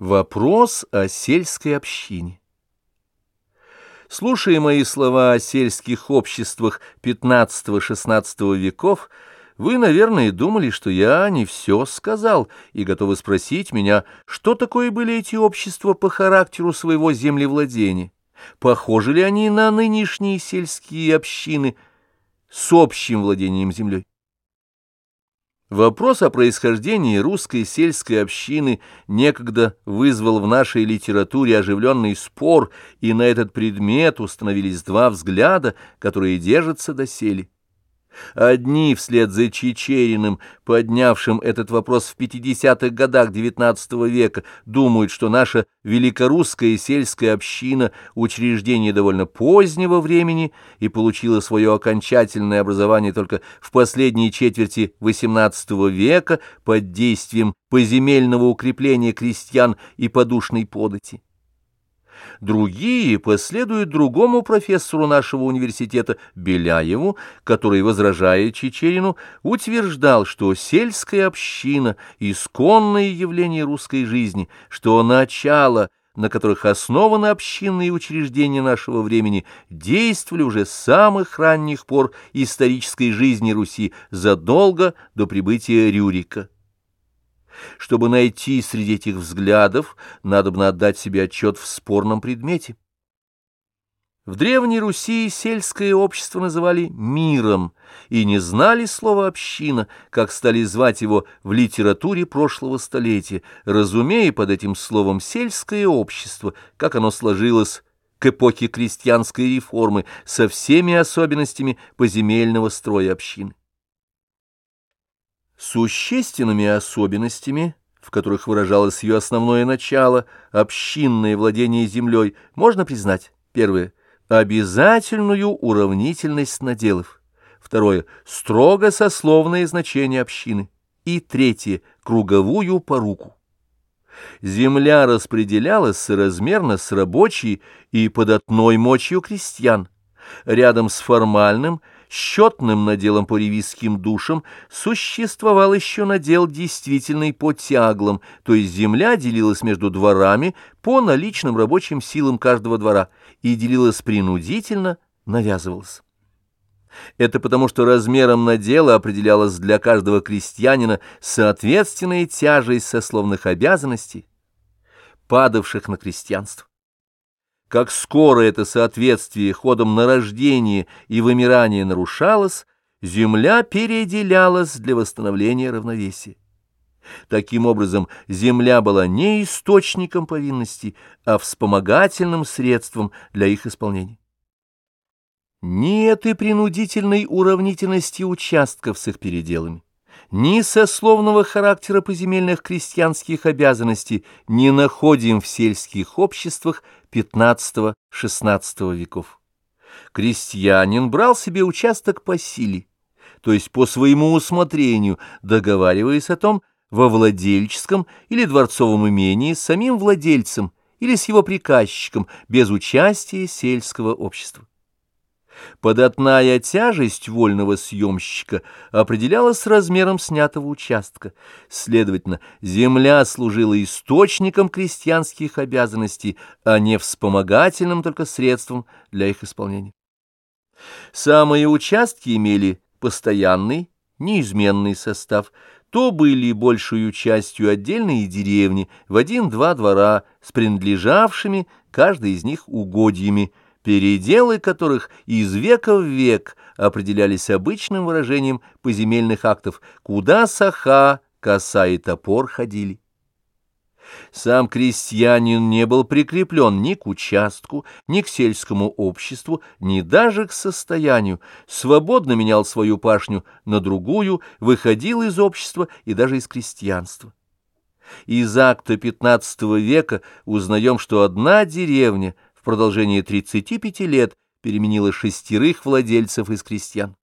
Вопрос о сельской общине. Слушая мои слова о сельских обществах XV-XVI веков, вы, наверное, думали, что я не все сказал, и готовы спросить меня, что такое были эти общества по характеру своего землевладения, похожи ли они на нынешние сельские общины с общим владением землей. Вопрос о происхождении русской сельской общины некогда вызвал в нашей литературе оживленный спор, и на этот предмет установились два взгляда, которые держатся доселе. Одни вслед за Чечериным, поднявшим этот вопрос в 50-х годах XIX века, думают, что наша великорусская сельская община – учреждение довольно позднего времени и получила свое окончательное образование только в последней четверти XVIII века под действием поземельного укрепления крестьян и подушной подати. Другие последуют другому профессору нашего университета Беляеву, который, возражая Чечерину, утверждал, что сельская община – исконное явление русской жизни, что начало – на которых основаны общинные учреждения нашего времени, действовали уже с самых ранних пор исторической жизни Руси задолго до прибытия Рюрика. Чтобы найти среди этих взглядов, надо бы отдать себе отчет в спорном предмете. В Древней Руси сельское общество называли миром и не знали слова «община», как стали звать его в литературе прошлого столетия, разумея под этим словом сельское общество, как оно сложилось к эпохе крестьянской реформы со всеми особенностями поземельного строя общины. Существенными особенностями, в которых выражалось ее основное начало, общинное владение землей, можно признать, первое, обязательную уравнительность наделов, второе, строго сословное значение общины, и третье, круговую поруку. Земля распределялась соразмерно с рабочей и податной мочью крестьян, рядом с формальным – счетным наделом по ревизским душам существовал еще надел действительный по тяглам, то есть земля делилась между дворами по наличным рабочим силам каждого двора и делилась принудительно, навязывалась. Это потому, что размером надела определялась для каждого крестьянина соответственная тяжесть сословных обязанностей, падавших на крестьянство. Как скоро это соответствие ходом нарождения и вымирания нарушалось, земля переделялась для восстановления равновесия. Таким образом, земля была не источником повинностей, а вспомогательным средством для их исполнения. Нет и принудительной уравнительности участков с их переделами ни сословного характера поземельных крестьянских обязанностей не находим в сельских обществах XV-XVI веков. Крестьянин брал себе участок по силе, то есть по своему усмотрению, договариваясь о том во владельческом или дворцовом имении с самим владельцем или с его приказчиком без участия сельского общества. Податная тяжесть вольного съемщика определялась размером снятого участка. Следовательно, земля служила источником крестьянских обязанностей, а не вспомогательным только средством для их исполнения. Самые участки имели постоянный, неизменный состав, то были большую частью отдельные деревни в один-два двора с принадлежавшими каждый из них угодьями, переделы которых из века в век определялись обычным выражением поземельных актов, куда саха, коса и топор ходили. Сам крестьянин не был прикреплен ни к участку, ни к сельскому обществу, ни даже к состоянию, свободно менял свою пашню на другую, выходил из общества и даже из крестьянства. Из акта XV века узнаем, что одна деревня — в продолжении 35 лет переменила шестерых владельцев из крестьян.